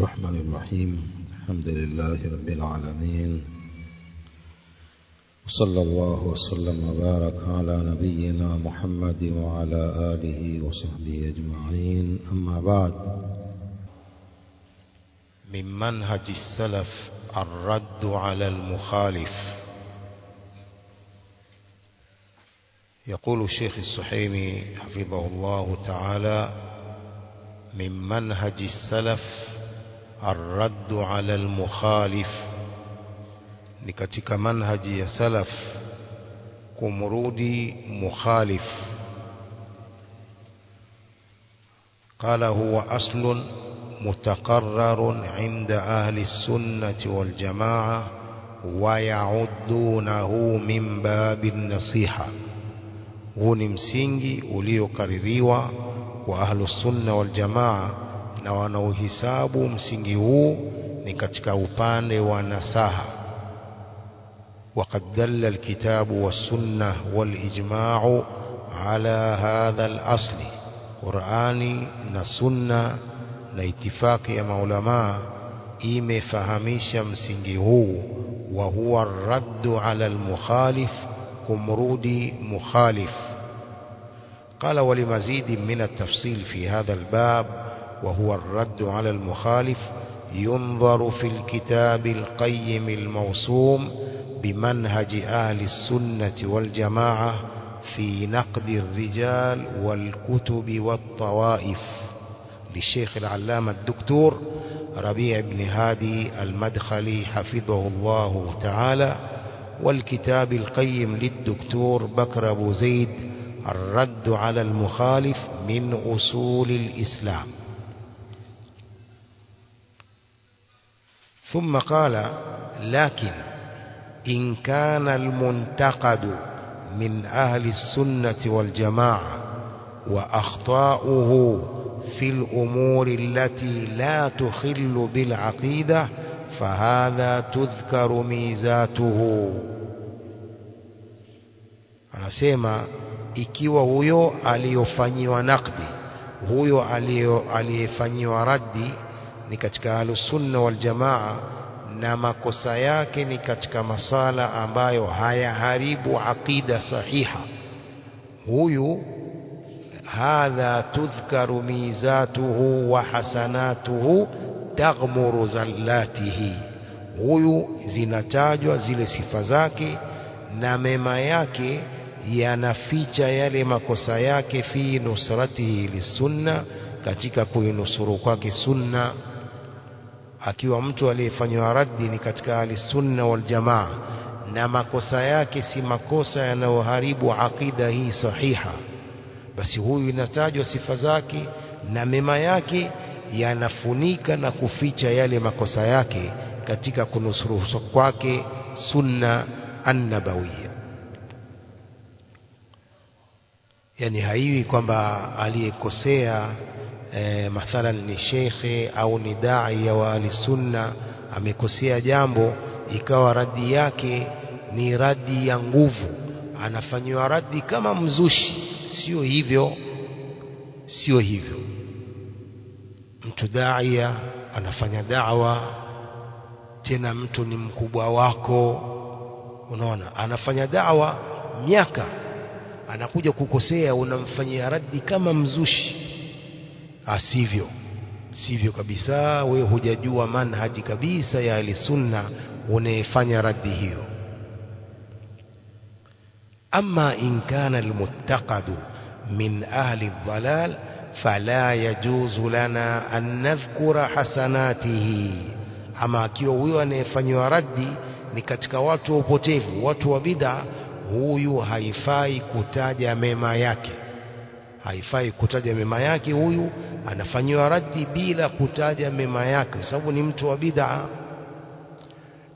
الرحمن الرحيم. الحمد لله رب العالمين. وصلى الله وسلم وبارك على نبينا محمد وعلى آله وصحبه أجمعين. أما بعد. من منهج السلف الرد على المخالف. يقول الشيخ السحيمي حفظه الله تعالى من منهج السلف الرد على المخالف. نكتك منهج سلف كمرودي مخالف. قال هو أصل متقرر عند أهل السنة والجماعة ويعدونه من باب النصيحة. هو نمسينجي وليو كرريوا وأهل السنة والجماعة. Na wanaohisabu msingi huu ni katika upande wa nasaha وقد دل الكتاب والسنة والإجماع على هذا الأصل قرآني نسنة لاتفاق يا معلماء imefahamisha msingi huu wa huwa raddu ala almukhalif kumrudi mukhalif قال ولمزيد من التفصيل في هذا الباب وهو الرد على المخالف ينظر في الكتاب القيم الموسوم بمنهج أهل السنة والجماعة في نقد الرجال والكتب والطوائف. للشيخ العلامة الدكتور ربيع بن هادي المدخلي حفظه الله تعالى والكتاب القيم للدكتور بكر أبو زيد الرد على المخالف من أصول الإسلام. ثم قال لكن إن كان المنتقد من أهل السنة والجماعة وأخطاؤه في الأمور التي لا تخل بالعقيدة فهذا تذكر ميزاته. Anasema ikiwa huyo aliyofanyiwa nakdi huyo aliyefanyiwa raddi ni katika ahlusunna waljamaa na makosa yake ni katika masala ambayo hayaharibu aqida sahiha. Huyu hadha tudhkaru mizatuhu wa hasanatuhu taghmuru zallatihi. Huyu zinatajwa zile sifa zake na mema yake yanaficha yale makosa yake fi nusratihi lisunna katika kuinusuru kwake sunna akiwa mtu aliyefanywa raddi ni katika ahlisunna waljamaa na makosa yake si makosa yanayoharibu aqida hii sahiha. Basi huyu inatajwa sifa zake na mema yake yanafunika na kuficha yale makosa yake katika kunusuru kwake sunna annabawiya yani haiwi kwamba aliyekosea e, mathalan ni shekhe au ni dai ya ahlisunna amekosea jambo ikawa radi yake ni radi ya nguvu. Anafanyiwa radi kama mzushi. Sio hivyo sio hivyo. Mtu daia anafanya dawa tena mtu ni mkubwa wako. Unaona anafanya dawa miaka anakuja kukosea unamfanyia radi kama mzushi asivyo sivyo. Kabisa. We hujajua manhaji kabisa ya alisunna unayefanya raddi hiyo. Ama in kana almuttaqadu min ahli dhalal fala yajuzu lana an nadhkura hasanatihi. Ama akiwa huyo anayefanywa raddi ni katika watu wa upotevu watu wa bid'a huyu haifai kutaja mema yake haifai kutaja mema yake huyu anafanyiwa raddi bila kutaja mema yake kwa sababu ni mtu wa bid'a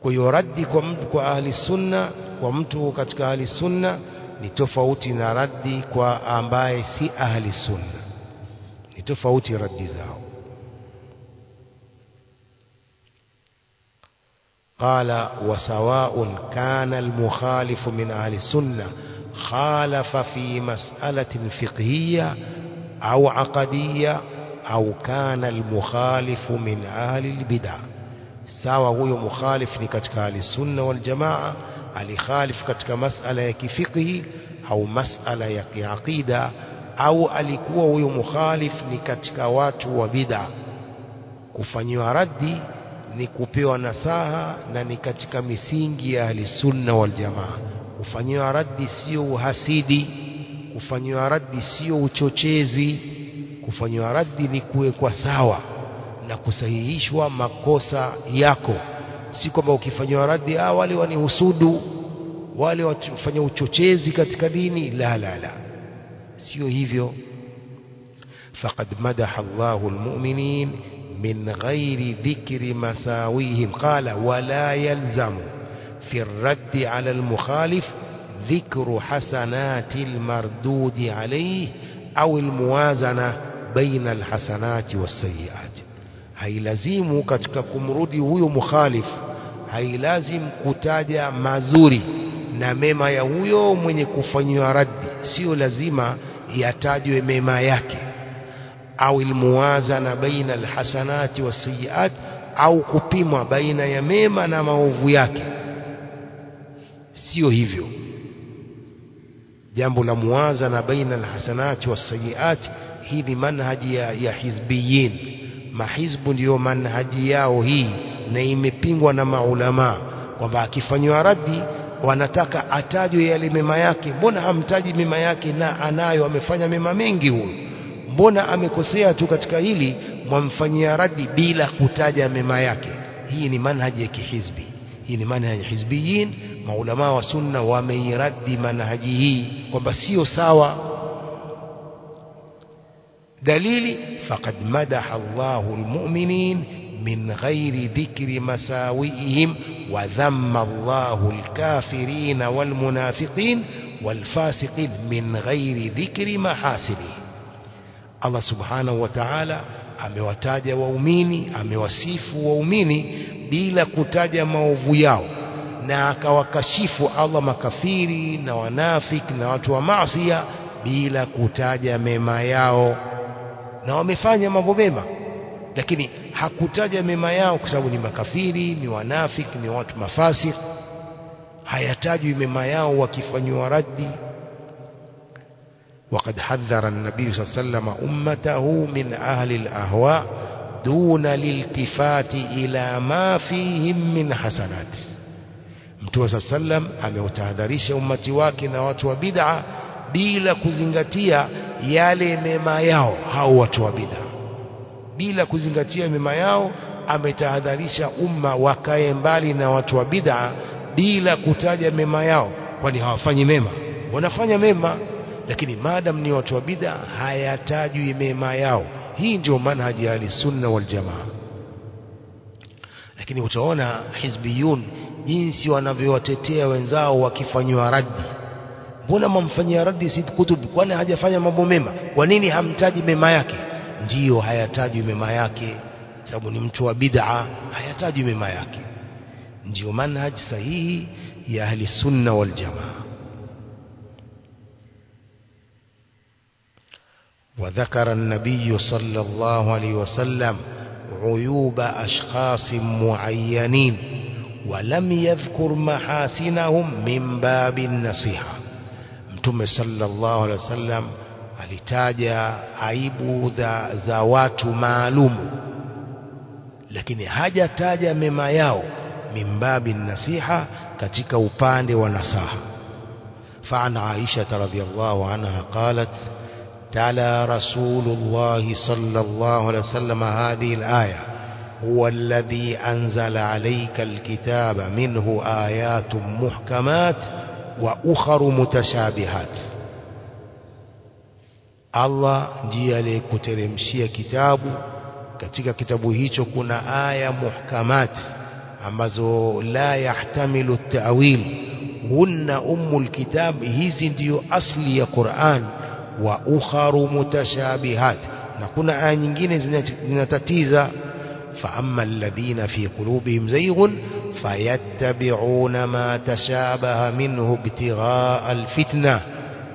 kwa hiyo raddi kwa mtu kwa ahli sunna kwa mtu katika ahli sunna ni tofauti na raddi kwa ambaye si ahli sunna ni tofauti raddi zao قال وسواء كان المخالف من أهل السنة خالف في مسألة فقهية أو عقدية أو كان المخالف من أهل البدع. سواء هو مخالف لكتك أهل السنة والجماعة أليخالف كتك مسألة كفقه أو مسألة كعقيدة أو أليكو هو مخالف لكتك وات وبدع. كفني أردي نكوبي ونساها ننكتك مسينجي أهل السنة والجماعة. Kufanyiwa raddi sio uhasidi. Kufanyiwa raddi sio uchochezi. Kufanyiwa raddi ni kuwekwa sawa na kusahihishwa makosa yako. Si kwamba ukifanyiwa raddi ah wale wanihusudu wale wafanya uchochezi katika dini. La la la. Sio hivyo. Faqad madaha Allahu almu'minin min ghairi dhikri masawihim. Qala wala yalzamu fi الرد على المخالف ذكر حسنات المردود عليه أو الموازنة بين الحسنات والسيئات hailazimu katika kumrudi huyo mukhalif hailazimu kutaja mazuri na mema ya huyo mwenye kufanyiwa raddi sio lazima yatajwe mema yake au ilmuwazana baina alhasanati wasayiat au kupimwa baina ya mema na maovu yake sio hivyo. Jambo la muwazana baina alhasanati wasayiati hii ni manhaji ya, ya hizbiyin. Mahizbu ndiyo manhaji yao hii na imepingwa na maulamaa kwamba akifanywa raddi wanataka atajwe yale mema yake. Mbona hamtaji mema yake na anayo amefanya mema mengi huyo mbona amekosea tu katika hili mwamfanyia raddi bila kutaja mema yake? Hii ni manhaji ya kihizbi hii ni manhaji hizbiyin maulama wa sunna wameiraddi manhaji hii kwamba sio sawa dalili faqad madaha Allahu almu'minin min ghairi dhikri masawiihim wa dhamma Allahu alkafirin walmunafiqin walfasiqin min ghairi dhikri mahasinihim Allah subhanahu wa ta'ala amewataja waumini amewasifu waumini bila kutaja maovu yao na akawakashifu Allah makafiri na wanafiki na watu wa maasiya bila kutaja mema yao. Na wamefanya mambo mema lakini hakutaja mema yao kwa sababu ni makafiri ni wanafiki ni watu mafasik. Hayatajwi mema yao wakifanywa raddi وقد حذر النبي صلى الله عليه وسلم أمته من أهل الأهواء دون الالتفات إلى ما فيهم من حسنات Mtume صلى الله عليه وسلم ameutahadharisha ummati wake na watu wa bid'a bila kuzingatia yale mema yao hao watu wa bid'a bila kuzingatia mema yao ametahadharisha umma wakae mbali na watu wa bid'a bila kutaja mema yao kwani hawafanyi mema wanafanya mema lakini madam ni watu wa bid'a hayatajwi mema yao. Hii ndio manhaji ya sunna wal jamaa. Lakini utaona hizbiyun jinsi wanavyowatetea wenzao wakifanywa raddi mbona mamfanyia raddi Said kutub? Kwani hajafanya mambo mema? Kwa nini hamtaji mema yake? Ndiyo hayatajwi mema yake. Sababu ni mtu wa bid'a hayatajwi mema yake. Ndiyo manhaji sahihi ya ahli sunna wal jamaa وذكر النبي صلى الله عليه وسلم عيوب أشخاص معينين ولم يذكر محاسنهم من باب النصيحة. متوم صلى الله عليه وسلم aibu za, za watu maalum lakini hajataja mema yao mimbabi nasiha katika upande wa nasaha. فعن عائشة رضي الله عنها قالت تعالى رسول الله صلى الله عليه وسلم هذه الآية هو الذي أنزل عليك الكتاب منه آيات محكمات وأخر متشابهات. الله جي جيالي كترمشي كتاب كتك كتابو هيتو كنا آية محكمات ambazo la yahtamilu at-ta'wil hunna umul kitab hizi ndio asli ya wa ukharu mutashabihat na kuna aya nyingine zinatatiza alladhina fi qulubihim zayghun fayattabi'una ma tashabaha minhu ibtigha'a alfitna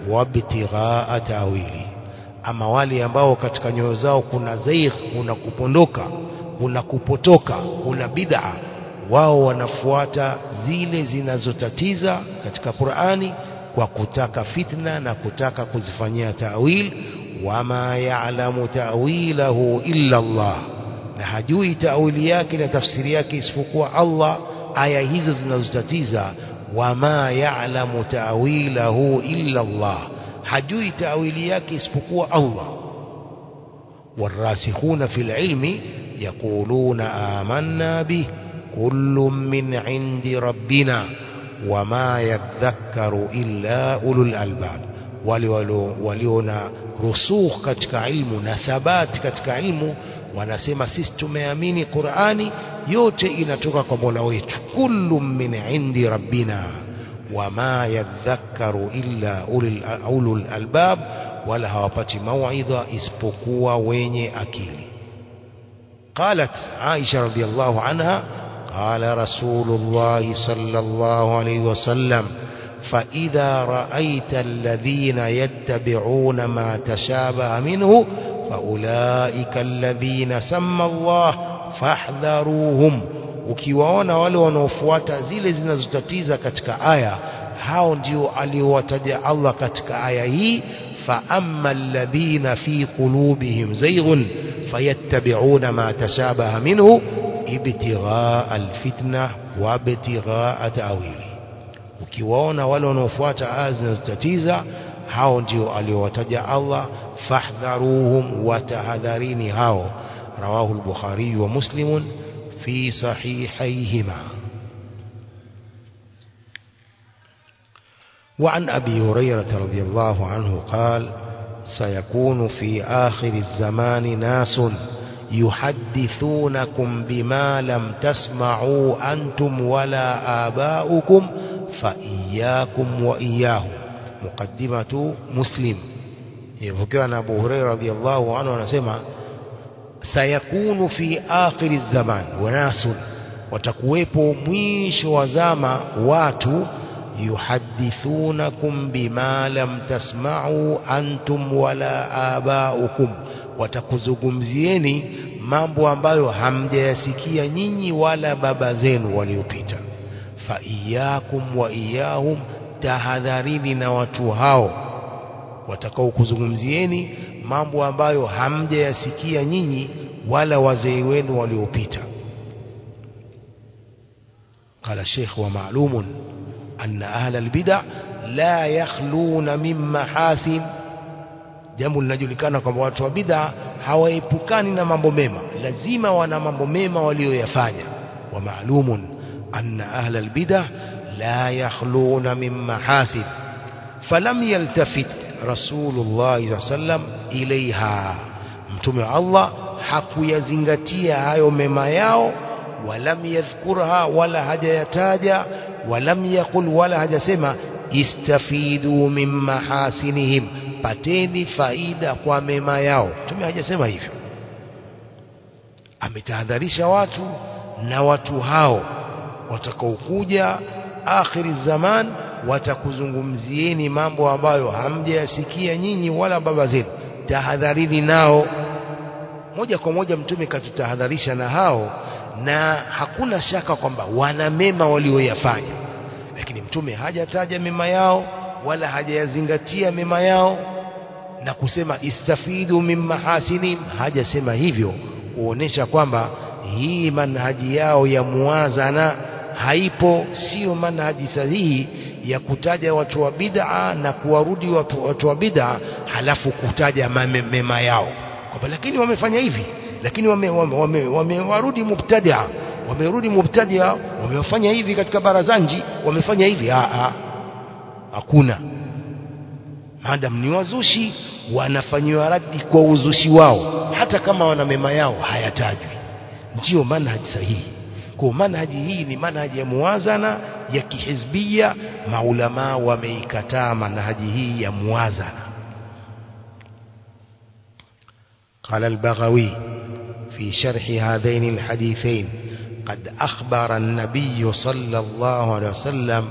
wa ibtigha'a ta'wili ama wale ambao katika nyoyo zao kuna zaigh kuna kupondoka kuna kupotoka kuna bid'a wao wanafuata zile zinazotatiza katika Qur'ani kwa kutaka fitna na kutaka kuzifanyia ta'wil wama ya'lamu ta'wilahu illa Allah na hajui ta'wili yake na tafsiri yake isipokuwa Allah aya hizo zinazotatiza wama ya'lamu ta'wilahu illa Allah hajui ta'wili yake isipokuwa Allah والراسخون في العلم يقولون آمنا به كل من عند ربنا وما يذكر إلا أولو الألباب. وليونا رسوخ كتك علم نثبات كتك علم ونسيما سيستو ميميني قرآني يوتي إلى توكا مولويت كل من عند ربنا. وما يذكر إلا أولو الألباب. ولا هوبات موعظة إسبقوا ويني أكيل. قالت عائشة رضي الله عنها قال رسول الله صلى الله عليه وسلم فإذا رأيت الذين يتبعون ما تشابه منه فأولئك الذين سمى الله فاحذروهم ukiwaona wale wanaofuata zile zinazotatiza katika aya hao ndio aliowataja Allah katika aya hii amma alladhina fi qulubihim zayghun fayattabi'una ma tashabaha minhu ابتغاء الفتنة وابتغاء تأويل. وكيوانا ولو نفوات آزنا ستتيزا هاو جيو أليواتج الله فاحذروهم وتهذريني هاو رواه البخاري ومسلم في صحيحيهما وعن أبي هريرة رضي الله عنه قال سيكون في آخر الزمان ناس يحدثونكم بما لم تسمعوا أنتم ولا آباؤكم فإياكم وإياهم. مقدمة مسلم. يفكر أبو هريرة رضي الله عنه anasema سيكون في آخر الزمان وناس watakuwepo wa zama watu yuhadithunakum bima lam tasma'u antum wala abaukum watakuzungumzieni mambo ambayo hamjayasikia nyinyi wala baba zenu waliopita fa iyakum wa iyahum tahadharini na watu hao watakao kuzungumzieni mambo ambayo hamjayasikia nyinyi wala wazee wenu waliopita قال الشيخ ومعلوم أن أهل البدع لا يخلون من محاسن jambo linajulikana kwamba watu wa bid'a hawaepukani na mambo mema lazima wana mambo mema walioyafanya wa maalumun anna ahla albid'a la yakhluna min mahasin falam yaltafit rasulullah sallam ilaiha mtume wa Allah hakuyazingatia hayo mema yao walam yadhkurha wala hajayataja walam yaqul wala hajasema istafidu min mahasinihim pateni faida kwa mema yao. Mtume hajasema hivyo. Ametahadharisha watu na watu hao watakaokuja akhiri zaman watakuzungumzieni mambo ambayo hamjayasikia nyinyi wala baba zenu. Tahadharini nao. Moja kwa moja mtume katutahadharisha na hao na hakuna shaka kwamba wana mema walioyafanya. Lakini mtume hajataja mema yao wala hajayazingatia mema yao na kusema istafidu min mahasinim hajasema hivyo kuonesha kwamba hii manhaji yao ya muwazana haipo sio manhaji sahihi ya kutaja watu wa bid'a na kuwarudi watu, wa bid'a halafu kutaja mema yao. Kwamba lakini wamefanya hivi lakini wamewarudi wame, wame, wame mubtadia wamerudi mubtadia wamefanya hivi katika barazanji wamefanya hivi a hakuna madam ni wazushi wanafanyiwa radi kwa uzushi wao hata kama wana mema yao hayatajwi ndio manhaji sahihi kwa manhaji hii ni manhaji ya muwazana ya kihizbia maulama wameikataa manhaji hii ya muwazana قال البغوي في شرح هذين الحديثين قد أخبر النبي صلى الله عليه وسلم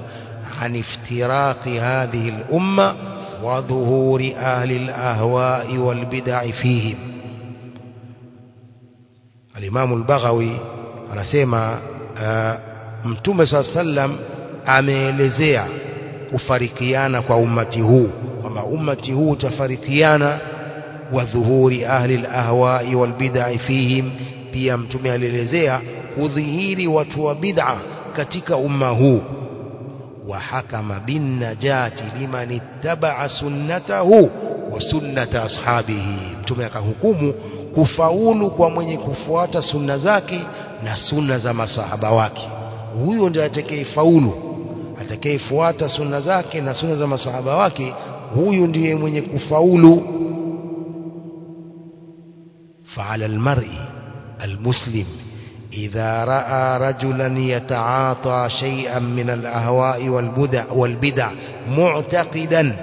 عن افتراق هذه الأمة وظهور أهل الأهواء والبدع فيهم. الإمام البغوي أنا سيما آه، متومة صلى الله عليه وسلم أمي أميليزيا أفريقيانا كأمته. وما أمته تفريقيانا وظهور أهل الأهواء والبدع فيهم بيامتومة أميليزيا وظهير وتوى بدعة katika أمه. wa hakama bin najati liman ittaba'a sunnatahu wa sunnata ashabihi mtume akahukumu kufaulu kwa mwenye kufuata sunna zake na sunna za masahaba wake huyo ndiye atakayefaulu atakayefuata sunna zake na sunna za masahaba wake huyu ndiye mwenye kufaulu فعلى المرء المسلم إذا رأى رجلا يتعاطى شيئا من الأهواء والبدع, والبدع معتقدا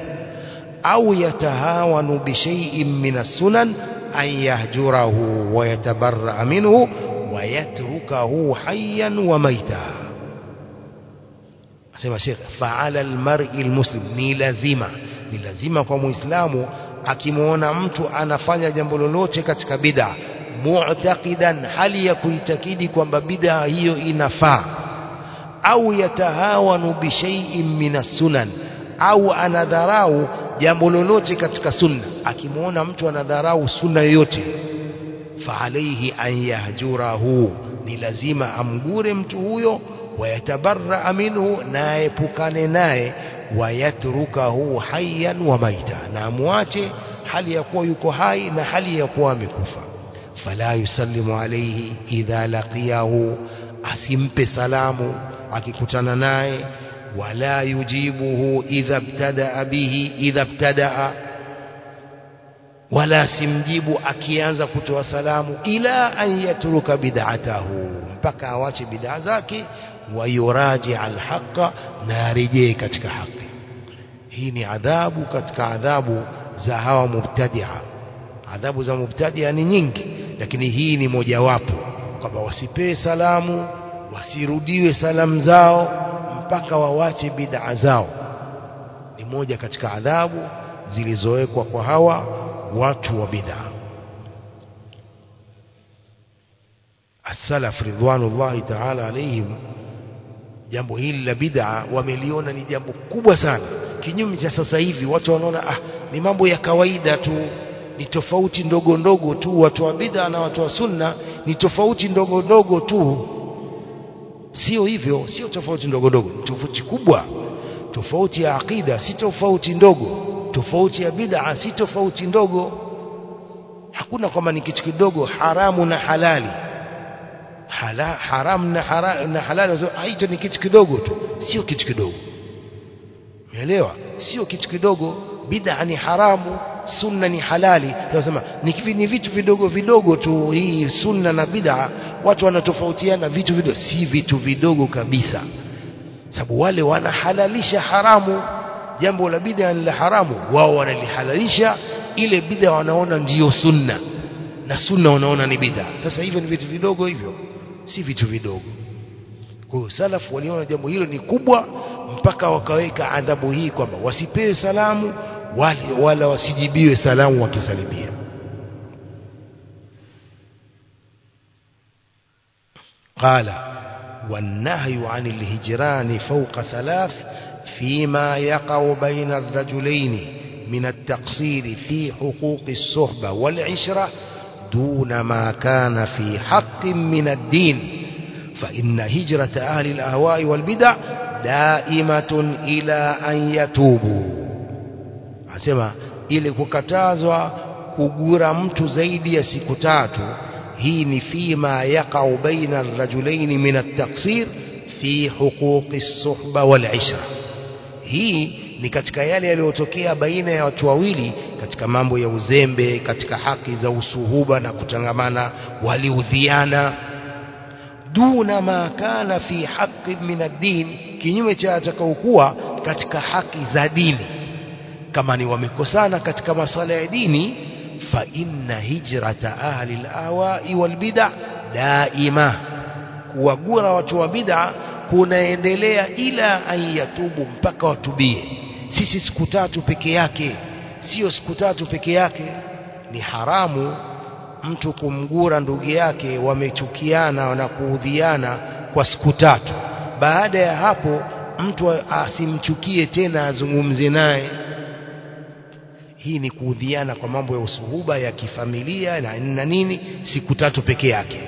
أو يتهاون بشيء من السنن أن يهجره ويتبرأ منه ويتركه حيا وميتا. أسمى الشيخ فعلى المرء المسلم نيلزيمة نلزمة كمسلام أكيمون أمت أنا فاني جنب لولوتي كتك mu'taqidan hali ya kuitakidi kwamba bid'a hiyo inafaa. Au yatahawanu bishai'in min sunan au anadharau jambo lolote katika sunna. Akimwona mtu anadharau sunna yoyote faalaihi an yahjurahu ni lazima amgure mtu huyo wayatabaraa minhu na aepukane naye wayatrukahu hayyan wa maita na amwache hali ya kuwa yuko hai na hali ya kuwa amekufa. فلا يسلم عليه إذا لقياه أسمب سلام أكيكتنا ناي. ولا يجيبه إذا ابتدأ به إذا ابتدأ. ولا سمجيب أكيانز كتوى سلام إلى أن يترك بدعته. فكا واش بدع ذاك ويراجع الحق نارجي كتك حق هيني عذاب كتك عذاب زهاو مبتدعة. Adhabu za mubtadia ni nyingi lakini hii ni mojawapo kwamba wasipee salamu wasirudiwe salamu zao mpaka wawache bid'a zao. Ni moja katika adhabu zilizowekwa kwa hawa watu wa bid'a. As-salaf ridwanullahi ta'ala alayhim jambo hili la bid'a wameliona ni jambo kubwa sana. Kinyume cha sasa hivi watu wanaona ah ni mambo ya kawaida tu ni tofauti ndogo ndogo tu watu wa bid'a na watu wa sunna ni tofauti ndogo ndogo tu. Sio hivyo sio tofauti ndogo ndogo tofauti kubwa. Tofauti ya akida si tofauti ndogo. Tofauti ya bid'a si tofauti ndogo. Hakuna kwamba ni kitu kidogo haramu na halali. Hala, haramu na, hara, na halali hicho ni kitu kidogo tu sio kitu kidogo. Umeelewa? Sio kitu kidogo. Bid'a ni haramu sunna ni halali. Tunasema ni, vitu vidogo vidogo tu. Hii sunna na bid'a watu wanatofautiana vitu vidogo. Si vitu vidogo kabisa. Sababu wale wanahalalisha haramu. Jambo la bid'a ni la haramu. Wao wanalihalalisha ile bid'a wanaona ndiyo sunna. Na sunna wanaona ni bid'a. Sasa hivyo ni vitu vidogo hivyo. Si vitu vidogo. Kwa hiyo salafu waliona jambo hilo ni kubwa mpaka wakaweka adhabu hii kwamba wasipewe salamu wala, wala wasijibiwe salamu wakisalimia. قال والنهي عن الهجران فوق ثلاث فيما يقع بين الرجلين من التقصير في حقوق الصحبة والعشرة دون ما كان في حق من الدين فإن هجرة أهل الأهواء والبدع دائمة إلى أن يتوبوا asema ili kukatazwa kugura mtu zaidi ya siku tatu, hii ni fima yaqau baina rajulaini min at-taqsir fi huquqi suhba walishra. Hii ni katika yale yaliyotokea baina ya watu wawili katika mambo ya uzembe, katika haki za usuhuba na kutangamana, waliudhiana duna ma kana fi haqqi min ad-din, kinyume cha atakaokuwa katika haki za dini kama ni wamekosana katika masala ya dini fa inna hijrata ahli al-ahwa'i wal bid'a daima kuwagura watu wa bid'a kunaendelea ila an yatubu mpaka watubie. Sisi siku tatu peke yake sio siku tatu peke yake ni haramu mtu kumgura ndugu yake wamechukiana na kuudhiana kwa siku tatu. Baada ya hapo mtu asimchukie tena azungumze naye hii ni kuudhiana kwa mambo ya usuhuba ya kifamilia na, na nini siku tatu peke yake.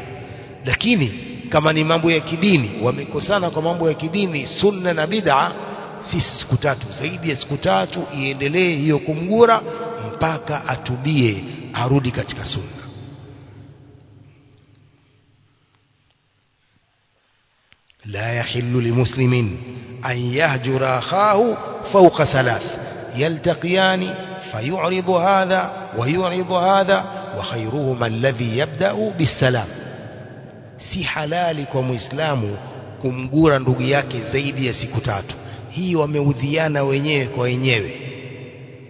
Lakini kama ni mambo ya kidini wamekosana kwa mambo ya kidini sunna na bid'a si siku tatu. Zaidi ya siku tatu iendelee hiyo kumgura mpaka atubie arudi katika sunna. La yahillu limuslimin an yahjura akhahu fawqa thalath. Yaltaqiyani فيعرض هذا ويعرض هذا وخيرهما الذي يبدأ بالسلام si halali kwa muislamu kumgura ndugu yake zaidi ya siku tatu hii wameudhiana wenyewe kwa wenyewe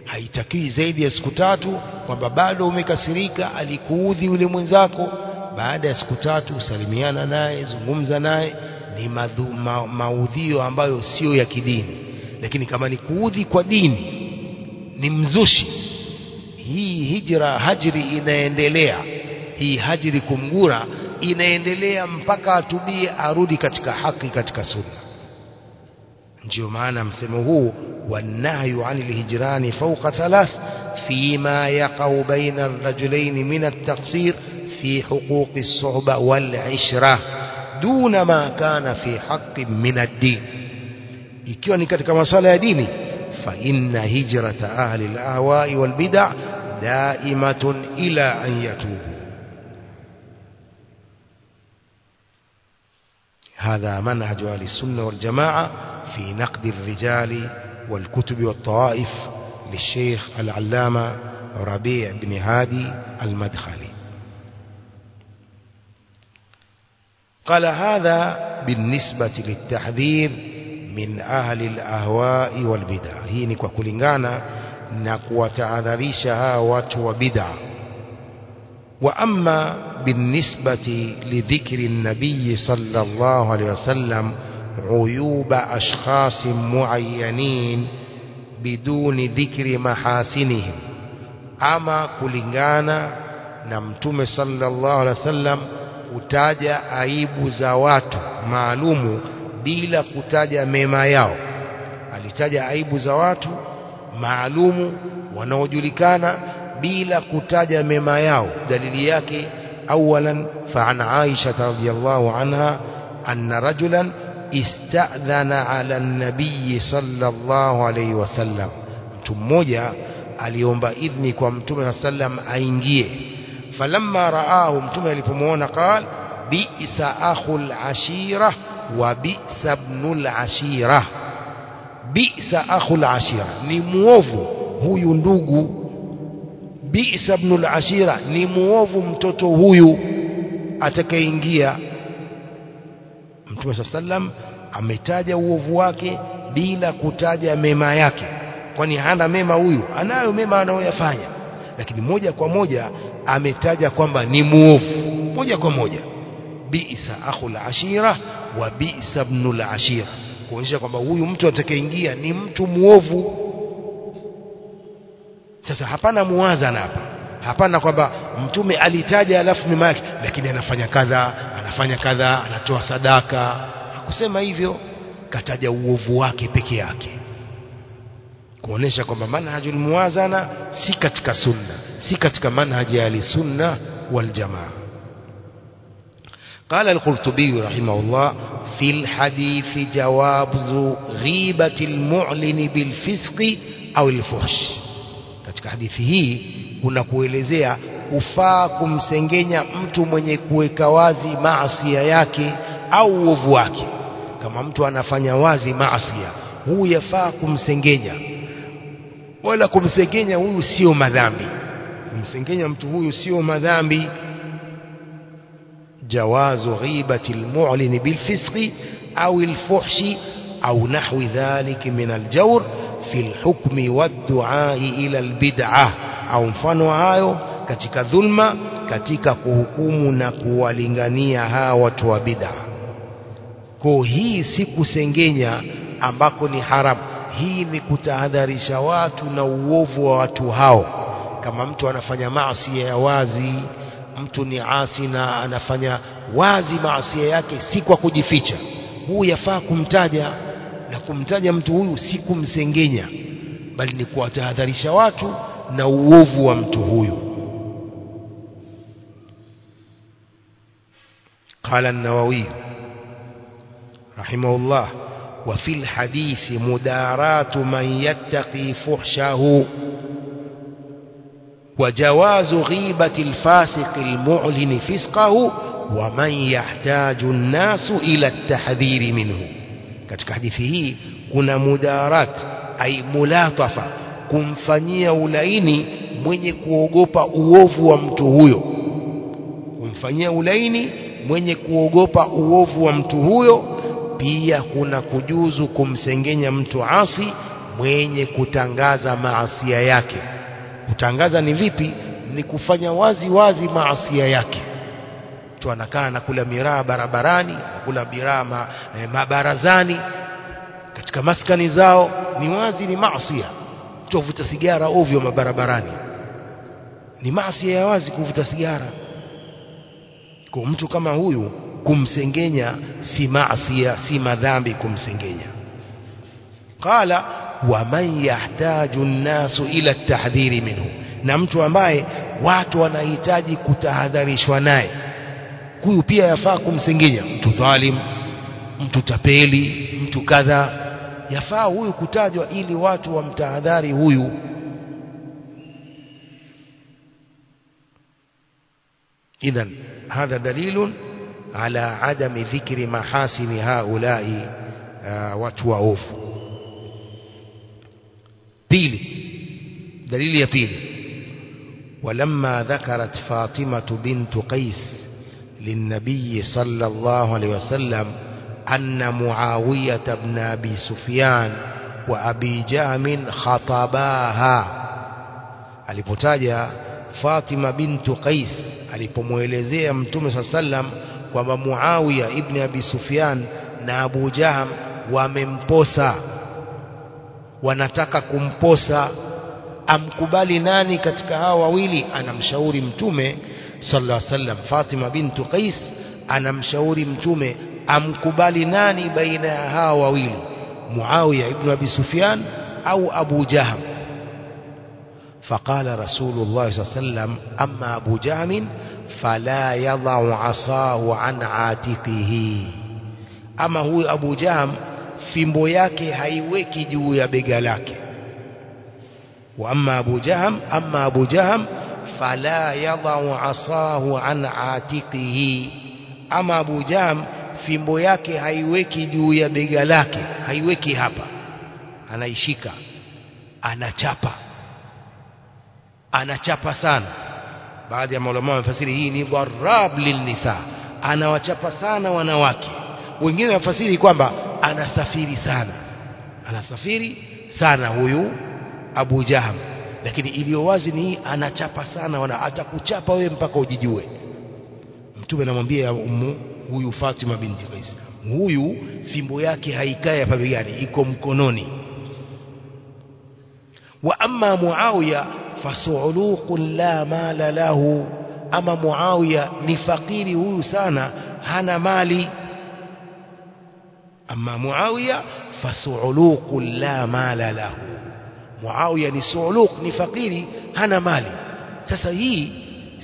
haitakiwi zaidi ya siku tatu kwamba bado umekasirika alikuudhi yule mwenzako baada ya siku tatu usalimiana naye zungumza naye ni madhu, ma, maudhio ambayo sio ya kidini lakini kama ni kuudhi kwa dini ni mzushi hii hijra hajri inaendelea hii hajri kumgura inaendelea mpaka atubie arudi katika haki katika sunna ndio maana msemo huu wanahyu anil hijrani fawqa thalath فيما يقع بين الرجلين من التقصير في حقوق الصحبة والعشرة دون ما كان في حق من الدين ikiwa ni katika masala ya dini hijrata ahli al-ahwa'i wal bid'a daimatun ila an yatubu هذا منهج أهل السنة والجماعة في نقد الرجال والكتب والطوائف للشيخ العلامة ربيع بن هادي المدخلي. قال هذا بالنسبة للتحذير من أهل الأهواء والبدع هي ni kwa kulingana na kuwatahadharisha hawa watu wa bid'a وأما بالنسبة لذكر النبي صلى الله عليه وسلم عيوب أشخاص معينين بدون ذكر محاسنهم أما كلنغانا نمتم صلى الله عليه وسلم kutaja aibu za watu maalumu bila kutaja mema yao alitaja aibu za watu maalumu wanaojulikana bila kutaja mema yao dalili yake awalan عائشة رضي الله عنها أن رجلا استأذن على النبي صلى الله عليه وسلم mtu mmoja aliomba idhni kwa mtume sallam aingie falamma raahu mtume alipomuona qal bi'sa akhul ashira wa bi'sa ibnul ashira. Bi'sa akhul ashira. Ni muovu huyu ndugu. Bi'sa ibnul ashira. Ni muovu mtoto huyu atakayeingia. Mtume sallam ametaja uovu wake bila kutaja mema yake. Kwani hana mema huyu? Anayo mema anayoyafanya. Lakini moja kwa moja ametaja kwamba ni muovu. Moja kwa moja bi'sa akhul ashira wa bi'sa ibnul ashira. Kuonyesha kwamba huyu mtu atakayeingia ni mtu muovu sasa hapana muwazana hapa. Hapana kwamba mtume alitaja alafu mema yake lakini anafanya kadha anafanya kadha anatoa sadaka. Hakusema hivyo. Kataja uovu wake peke yake. Kuonesha kwamba manhajul muwazana si katika sunna si katika manhaji ya sunna wal jamaa قال القرطبي رحمه الله في الحديث جواز غيبة المعلن بالفسق أو الفحش katika hadithi hii kuna kuelezea kufaa kumsengenya mtu mwenye kuweka wazi maasia yake au uovu wake kama mtu anafanya wazi maasia huyu yafaa kumsengenya wala kumsengenya huyu sio madhambi kumsengenya mtu huyu sio madhambi جواز غيبة المعلن بالفسق أو الفحش أو نحو ذلك من الجور في الحكم والدعاء إلى البدعة أو mfano hayo katika dhulma katika kuhukumu na kuwalingania hawa watu wa bid'a kwa hii si kusengenya ambako ni haram hii ni kutahadharisha watu na uovu wa watu hao kama mtu anafanya maasi ya wazi mtu ni asi na anafanya wazi maasi yake si kwa kujificha huu yafaa kumtaja na kumtaja mtu huyu si kumsengenya bali ni kuwatahadharisha watu na uovu wa mtu huyu قال النووي رحمه الله وفي الحديث مداراة من يتقي فحشه وجواز غيبة الفاسق المعلن فسقه ومن يحتاج الناس إلى التحذير منه katika hadithi hii kuna mudarat ai mulatafa kumfanyia ulaini mwenye kuogopa uovu wa mtu huyo kumfanyia ulaini mwenye kuogopa uovu wa mtu huyo pia kuna kujuzu kumsengenya mtu asi mwenye kutangaza maasia yake kutangaza ni vipi ni kufanya wazi wazi maasia yake. Mtu anakaa na kula miraa barabarani kula miraa ma, eh, mabarazani. Katika maskani zao ni wazi ni maasia mtu avuta sigara ovyo mabarabarani. Ni maasia ya wazi kuvuta sigara. Kwa mtu kama huyu kumsengenya si maasia si madhambi kumsengenya. Qala waman yahtaju nnasu ila tahdhiri minhu. Na mtu ambaye watu wanahitaji kutahadharishwa naye huyu pia yafaa kumsingija mtu dhalim mtu tapeli mtu kadha. Yafaa huyu kutajwa ili watu wamtahadhari huyu. Idhan hadha dalilun ala adami dhikri mahasini haulai uh, watu waovu بيلي دليل يبيل ولما ذكرت فاطمة بنت قيس للنبي صلى الله عليه وسلم أن معاوية بن أبي سفيان وأبي جام خطباها علي بوتاجة فاطمة بنت قيس Qais alipomuelezea Mtume صلى الله عليه وسلم ومعاوية Muawiya أبي سفيان نابو na Abu Jaham wanataka kumposa amkubali nani katika hawa wawili anamshauri mtume sallallahu alaihi wasallam Fatima bintu Qais anamshauri mtume amkubali nani baina ya hawa wawili Muawiya ibn Abi Sufyan au Abu Jaham فقال رسول الله صلى الله عليه وسلم أما أبو جهم فلا يضع عصاه عن عاتقه أما هو أبو جهم fimbo yake haiweki juu ya bega lake. Wa amma abu jaham amma abu jaham fala yadau asahu an atiqihi. Ama abu jaham fimbo yake haiweki juu ya bega lake haiweki hapa. Anaishika anachapa anachapa sana. Baadhi ya maulama wamefasiri hii ni dharab lilnisa anawachapa sana wanawake wengine wafasiri kwamba anasafiri sana. Anasafiri sana huyu Abu Jaham lakini iliyo wazi ni anachapa sana wana atakuchapa wewe mpaka ujijue. Mtume anamwambia ummu huyu Fatima binti Qais huyu fimbo yake haikae hapa begani iko mkononi. Wa amma Muawiya fasu'luqun la mala lahu. Ama Muawiya ni fakiri huyu sana hana mali أما معاوية فسعلوق لا مال له معاوية ni suuluq ni fakiri hana mali sasa hii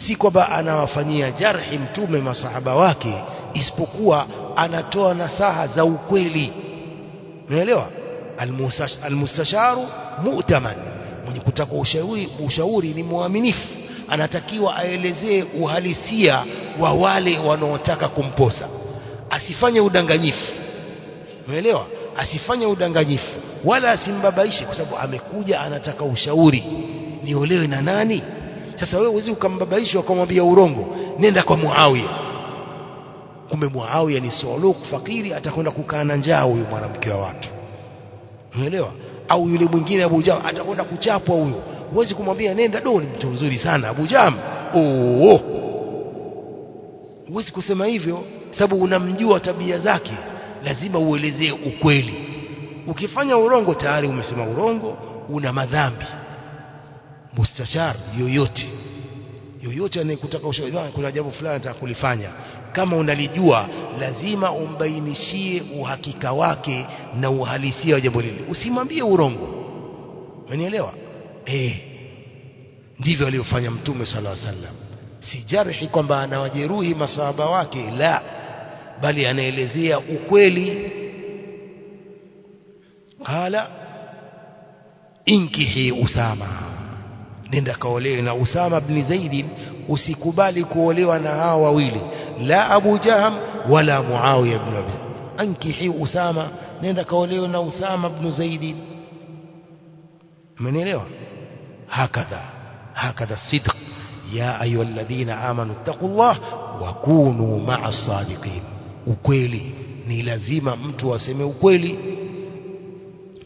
si kwamba anawafanyia jarhi mtume masahaba wake isipokuwa anatoa nasaha za ukweli unaelewa almustasharu mu'taman mwenye kutaka ushauri ushauri ni mwaminifu anatakiwa aelezee uhalisia wa wale wanaotaka kumposa asifanye udanganyifu umeelewa? Asifanye udanganyifu wala asimbabaishe kwa sababu amekuja anataka ushauri. Niolewe na nani? Sasa wewe uwezi ukambabaisha ukamwambia urongo nenda kwa Muawiya. Kumbe Muawiya ni soluk fakiri atakwenda kukaa na njaa huyu mwanamke wa watu. Umeelewa? Au yule mwingine Abu Jam atakwenda kuchapwa huyu huwezi kumwambia nenda do ni mtu mzuri sana Abu Jam huwezi kusema hivyo sababu unamjua tabia zake lazima uelezee ukweli. Ukifanya urongo tayari umesema urongo una madhambi. Mustashar yoyote. Yoyote anayekutaka ushauri kuna jambo fulani nataka kulifanya. Kama unalijua lazima umbainishie uhakika wake na uhalisia wa jambo lile. Usimwambie urongo. Umenielewa? Eh. Ndivyo alivyofanya mtume sala wasallam. Si jarhi kwamba anawajeruhi masahaba wake la bali anaelezea ukweli qala inkihi usama nenda kaolewe na usama ibn zaid usikubali kuolewa na hawa wawili la abu jaham wala muawiya ibn abi ankihi usama nenda kaolewe na usama ibn zaid mmenielewa hakadha hakadha sidq ya ayuha alladhina amanu taqullah wa kunu ma'a as-sadiqin ukweli. Ni lazima mtu aseme ukweli.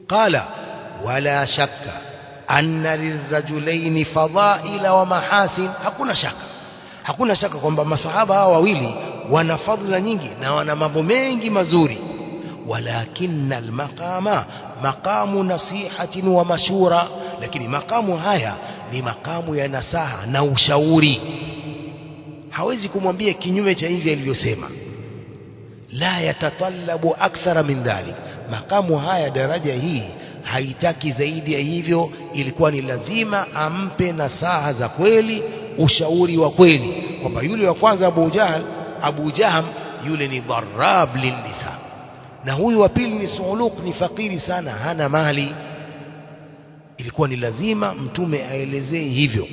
Qala wala shakka anna lirrajulaini fadhaila wa mahasin. Hakuna shaka. Hakuna shaka kwamba masahaba hawa wawili wana fadhila nyingi na wana mambo mengi mazuri. Walakinna almaqama maqamu nasihatin wa mashura. Lakini maqamu haya ni maqamu ya nasaha na ushauri. Hawezi kumwambia kinyume cha hivi alivyosema la yatatallabu akthara min dhalik. Makamu haya daraja hii haitaki zaidi ya hivyo ilikuwa ni lazima ampe nasaha za kweli ushauri wa kweli. Kwamba yule wa kwanza Abu Jahal Abu Jaham yule ni darab linnisa na huyu wa pili ni Suluk ni fakiri sana hana mali. Ilikuwa ni lazima mtume aelezee hivyo.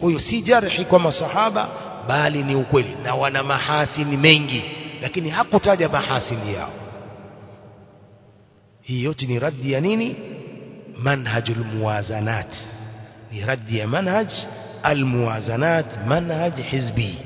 Kwa hiyo si jarhi kwa masahaba bali ni ukweli. Na wana mahasini mengi lakini hakutaja mahasini yao hii yote ni raddi ya nini manhajul muwazanat ni raddi ya manhaj almuwazanat manhaj hizbi